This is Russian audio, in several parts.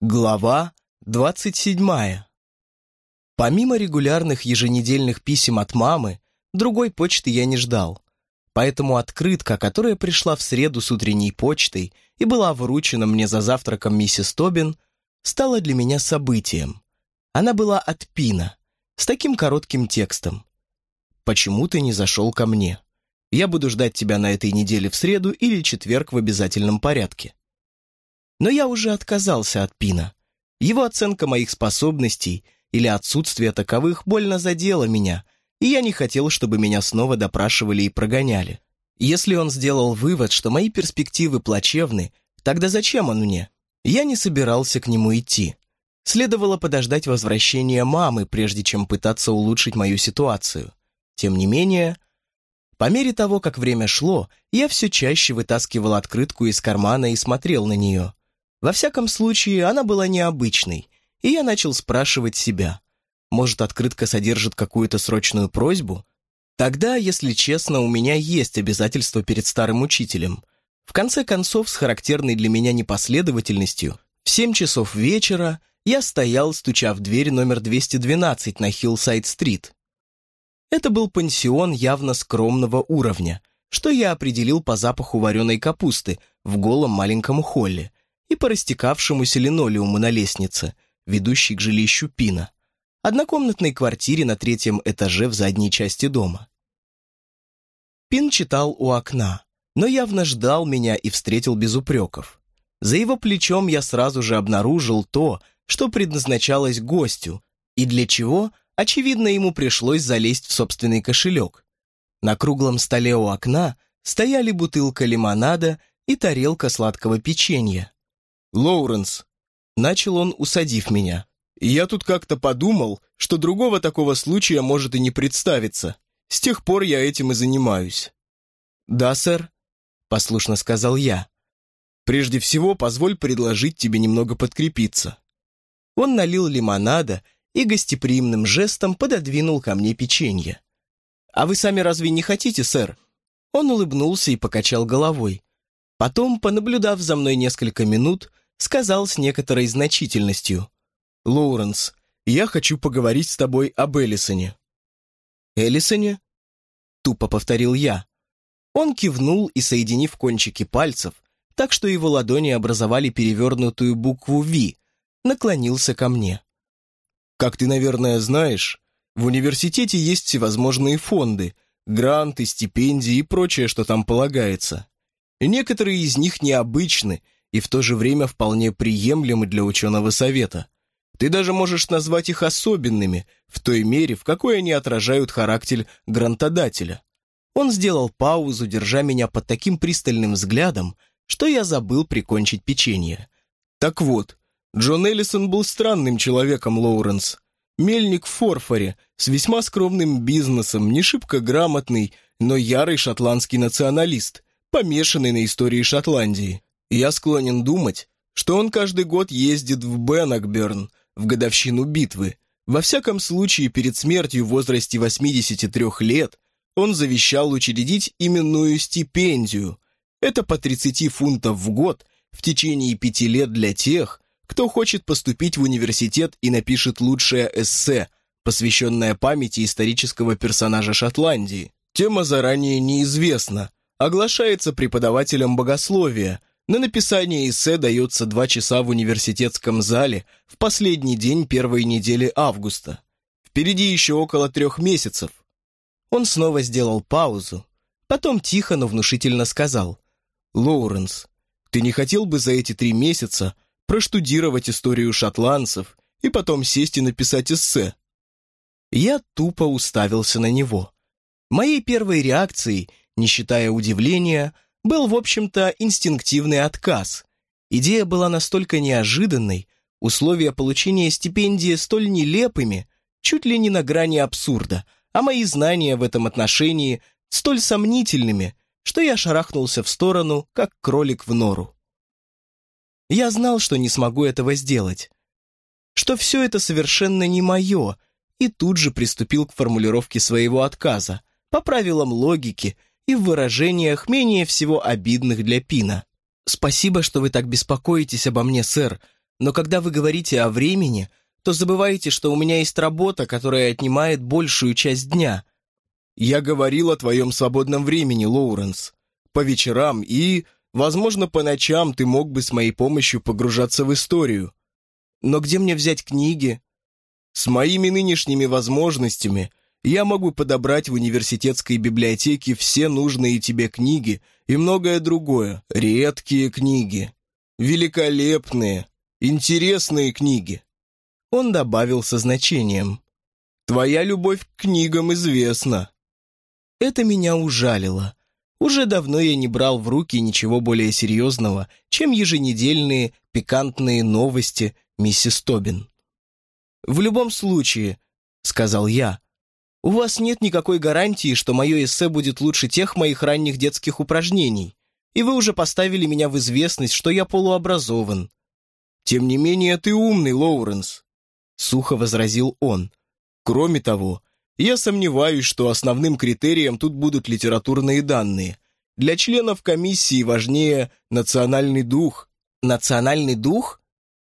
Глава 27. Помимо регулярных еженедельных писем от мамы, другой почты я не ждал. Поэтому открытка, которая пришла в среду с утренней почтой и была вручена мне за завтраком миссис Тобин, стала для меня событием. Она была от Пина, с таким коротким текстом. «Почему ты не зашел ко мне? Я буду ждать тебя на этой неделе в среду или четверг в обязательном порядке». Но я уже отказался от Пина. Его оценка моих способностей или отсутствие таковых больно задело меня, и я не хотел, чтобы меня снова допрашивали и прогоняли. Если он сделал вывод, что мои перспективы плачевны, тогда зачем он мне? Я не собирался к нему идти. Следовало подождать возвращения мамы, прежде чем пытаться улучшить мою ситуацию. Тем не менее, по мере того, как время шло, я все чаще вытаскивал открытку из кармана и смотрел на нее. Во всяком случае, она была необычной, и я начал спрашивать себя, может, открытка содержит какую-то срочную просьбу? Тогда, если честно, у меня есть обязательства перед старым учителем. В конце концов, с характерной для меня непоследовательностью, в семь часов вечера я стоял, стуча в дверь номер 212 на Хиллсайд-стрит. Это был пансион явно скромного уровня, что я определил по запаху вареной капусты в голом маленьком холле, и по растекавшемуся линолеуму на лестнице, ведущей к жилищу Пина, однокомнатной квартире на третьем этаже в задней части дома. Пин читал у окна, но явно ждал меня и встретил без упреков. За его плечом я сразу же обнаружил то, что предназначалось гостю, и для чего, очевидно, ему пришлось залезть в собственный кошелек. На круглом столе у окна стояли бутылка лимонада и тарелка сладкого печенья. «Лоуренс», — начал он, усадив меня, — «я тут как-то подумал, что другого такого случая может и не представиться. С тех пор я этим и занимаюсь». «Да, сэр», — послушно сказал я. «Прежде всего, позволь предложить тебе немного подкрепиться». Он налил лимонада и гостеприимным жестом пододвинул ко мне печенье. «А вы сами разве не хотите, сэр?» Он улыбнулся и покачал головой. Потом, понаблюдав за мной несколько минут, сказал с некоторой значительностью. «Лоуренс, я хочу поговорить с тобой об Эллисоне». «Эллисоне?» Тупо повторил я. Он кивнул и, соединив кончики пальцев, так что его ладони образовали перевернутую букву «Ви», наклонился ко мне. «Как ты, наверное, знаешь, в университете есть всевозможные фонды, гранты, стипендии и прочее, что там полагается. Некоторые из них необычны – и в то же время вполне приемлемы для ученого совета. Ты даже можешь назвать их особенными, в той мере, в какой они отражают характер грантодателя. Он сделал паузу, держа меня под таким пристальным взглядом, что я забыл прикончить печенье. Так вот, Джон Эллисон был странным человеком, Лоуренс. Мельник в форфоре, с весьма скромным бизнесом, не шибко грамотный, но ярый шотландский националист, помешанный на истории Шотландии. Я склонен думать, что он каждый год ездит в Беннокберн в годовщину битвы. Во всяком случае, перед смертью в возрасте 83 лет он завещал учредить именную стипендию. Это по 30 фунтов в год в течение пяти лет для тех, кто хочет поступить в университет и напишет лучшее эссе, посвященное памяти исторического персонажа Шотландии. Тема заранее неизвестна, оглашается преподавателем богословия, на написание эссе дается два часа в университетском зале в последний день первой недели августа. Впереди еще около трех месяцев. Он снова сделал паузу, потом тихо, но внушительно сказал. «Лоуренс, ты не хотел бы за эти три месяца проштудировать историю шотландцев и потом сесть и написать эссе?» Я тупо уставился на него. Моей первой реакцией, не считая удивления, — был, в общем-то, инстинктивный отказ. Идея была настолько неожиданной, условия получения стипендии столь нелепыми, чуть ли не на грани абсурда, а мои знания в этом отношении столь сомнительными, что я шарахнулся в сторону, как кролик в нору. Я знал, что не смогу этого сделать, что все это совершенно не мое, и тут же приступил к формулировке своего отказа, по правилам логики и в выражениях менее всего обидных для Пина. «Спасибо, что вы так беспокоитесь обо мне, сэр, Но когда вы говорите о времени, то забываете, что у меня есть работа, которая отнимает большую часть дня. Я говорил о твоем свободном времени, Лоуренс. По вечерам и, возможно, по ночам ты мог бы с моей помощью погружаться в историю. Но где мне взять книги? С моими нынешними возможностями я могу подобрать в университетской библиотеке все нужные тебе книги и многое другое. Редкие книги. Великолепные, интересные книги. Он добавил со значением. «Твоя любовь к книгам известна». Это меня ужалило. Уже давно я не брал в руки ничего более серьезного, чем еженедельные пикантные новости миссис Тобин. «В любом случае», — сказал я, — «у вас нет никакой гарантии, что мое эссе будет лучше тех моих ранних детских упражнений, и вы уже поставили меня в известность, что я полуобразован». «Тем не менее, ты умный, Лоуренс сухо возразил он. Кроме того, я сомневаюсь, что основным критерием тут будут литературные данные. Для членов комиссии важнее национальный дух. Национальный дух?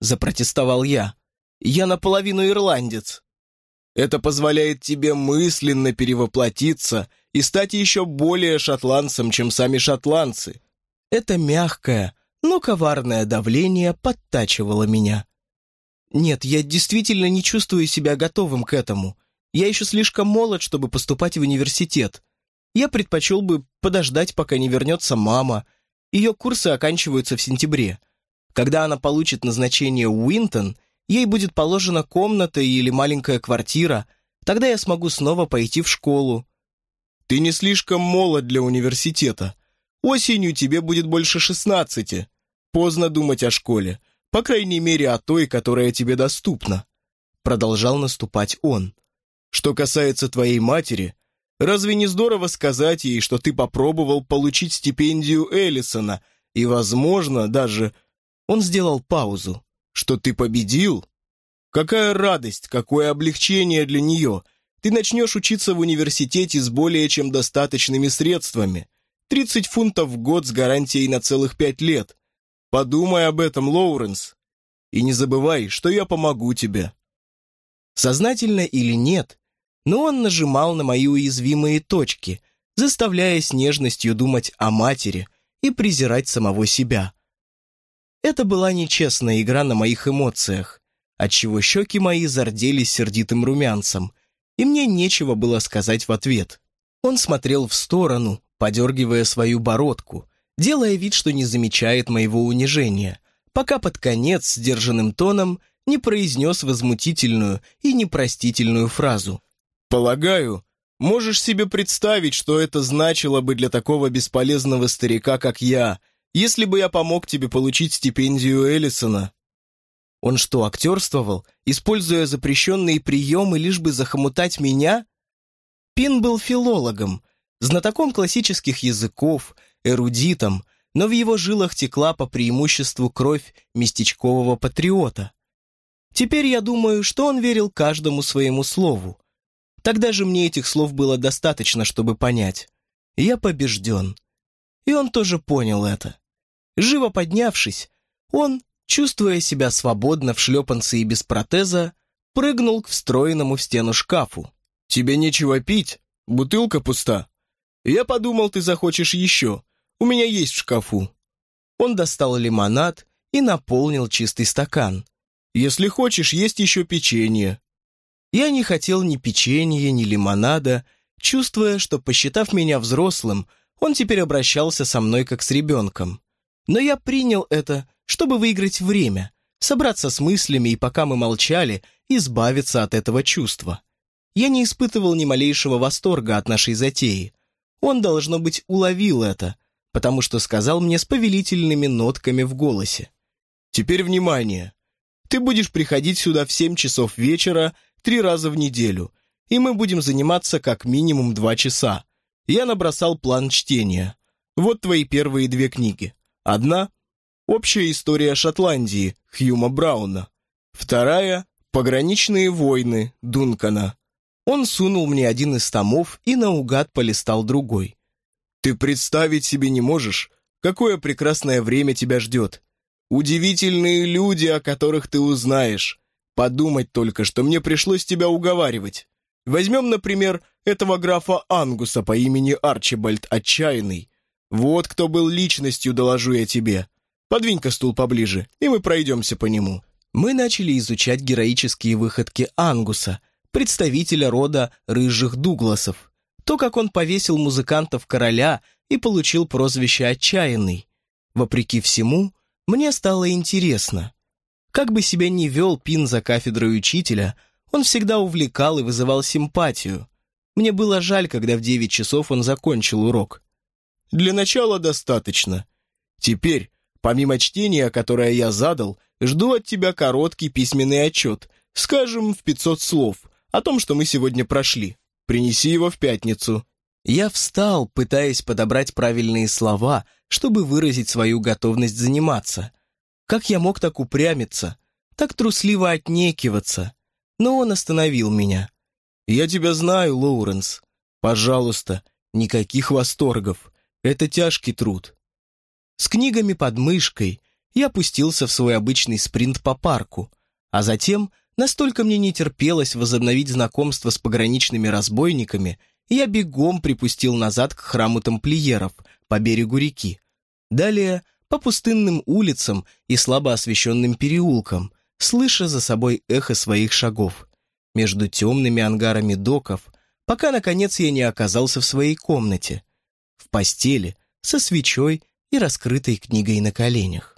Запротестовал я. Я наполовину ирландец. Это позволяет тебе мысленно перевоплотиться и стать еще более шотландцем, чем сами шотландцы. Это мягкое, но коварное давление подтачивало меня. Нет, я действительно не чувствую себя готовым к этому. Я еще слишком молод, чтобы поступать в университет. Я предпочел бы подождать, пока не вернется мама. Ее курсы оканчиваются в сентябре. Когда она получит назначение Уинтон, ей будет положена комната или маленькая квартира. Тогда я смогу снова пойти в школу. Ты не слишком молод для университета. Осенью тебе будет больше шестнадцати. Поздно думать о школе. По крайней мере, о той, которая тебе доступна. Продолжал наступать он. Что касается твоей матери, разве не здорово сказать ей, что ты попробовал получить стипендию Эллисона и, возможно, даже... Он сделал паузу. Что ты победил? Какая радость, какое облегчение для нее. Ты начнешь учиться в университете с более чем достаточными средствами. 30 фунтов в год с гарантией на целых пять лет. Подумай об этом, Лоуренс. И не забывай, что я помогу тебе». Сознательно или нет, но он нажимал на мои уязвимые точки, заставляя с нежностью думать о матери и презирать самого себя. Это была нечестная игра на моих эмоциях, отчего щеки мои зарделись сердитым румянцем, и мне нечего было сказать в ответ. Он смотрел в сторону, подергивая свою бородку, делая вид, что не замечает моего унижения, пока под конец сдержанным тоном не произнес возмутительную и непростительную фразу. «Полагаю, можешь себе представить, что это значило бы для такого бесполезного старика, как я, если бы я помог тебе получить стипендию Эллисона?» Он что, актерствовал, используя запрещенные приемы, лишь бы захомутать меня? Пин был филологом, знатоком классических языков, эрудитом, но в его жилах текла по преимуществу кровь местечкового патриота. Теперь я думаю, что он верил каждому своему слову. Тогда же мне этих слов было достаточно, чтобы понять. Я побежден. И он тоже понял это. Живо поднявшись, он, чувствуя себя свободно в шлепанце и без протеза, прыгнул к встроенному в стену шкафу. «Тебе нечего пить? Бутылка пуста. Я подумал, ты захочешь еще. У меня есть в шкафу». Он достал лимонад и наполнил чистый стакан. «Если хочешь, есть еще печенье». Я не хотел ни печенья, ни лимонада, чувствуя, что, посчитав меня взрослым, он теперь обращался со мной как с ребенком. Но я принял это, чтобы выиграть время, собраться с мыслями и, пока мы молчали, избавиться от этого чувства. Я не испытывал ни малейшего восторга от нашей затеи. Он, должно быть, уловил это, потому что сказал мне с повелительными нотками в голосе. «Теперь внимание! Ты будешь приходить сюда в семь часов вечера три раза в неделю, и мы будем заниматься как минимум два часа. Я набросал план чтения. Вот твои первые две книги. Одна — «Общая история Шотландии» Хьюма Брауна. Вторая — «Пограничные войны» Дункана. Он сунул мне один из томов и наугад полистал другой. Ты представить себе не можешь, какое прекрасное время тебя ждет. Удивительные люди, о которых ты узнаешь. Подумать только, что мне пришлось тебя уговаривать. Возьмем, например, этого графа Ангуса по имени Арчибальд Отчаянный. Вот кто был личностью, доложу я тебе. Подвинь-ка стул поближе, и мы пройдемся по нему. Мы начали изучать героические выходки Ангуса, представителя рода рыжих Дугласов. То, как он повесил музыкантов короля и получил прозвище «Отчаянный». Вопреки всему, мне стало интересно. Как бы себя ни вел Пин за кафедрой учителя, он всегда увлекал и вызывал симпатию. Мне было жаль, когда в девять часов он закончил урок. Для начала достаточно. Теперь, помимо чтения, которое я задал, жду от тебя короткий письменный отчет, скажем, в пятьсот слов, о том, что мы сегодня прошли. Принеси его в пятницу. Я встал, пытаясь подобрать правильные слова, чтобы выразить свою готовность заниматься. Как я мог так упрямиться, так трусливо отнекиваться? Но он остановил меня. «Я тебя знаю, Лоуренс. Пожалуйста, никаких восторгов. Это тяжкий труд». С книгами под мышкой я пустился в свой обычный спринт по парку, а затем настолько мне не терпелось возобновить знакомство с пограничными разбойниками, я бегом припустил назад к храму тамплиеров по берегу реки. Далее по пустынным улицам и слабо освещенным переулкам, слыша за собой эхо своих шагов. Между темными ангарами доков, пока, наконец, я не оказался в своей комнате. В постели, со свечой и раскрытой книгой на коленях.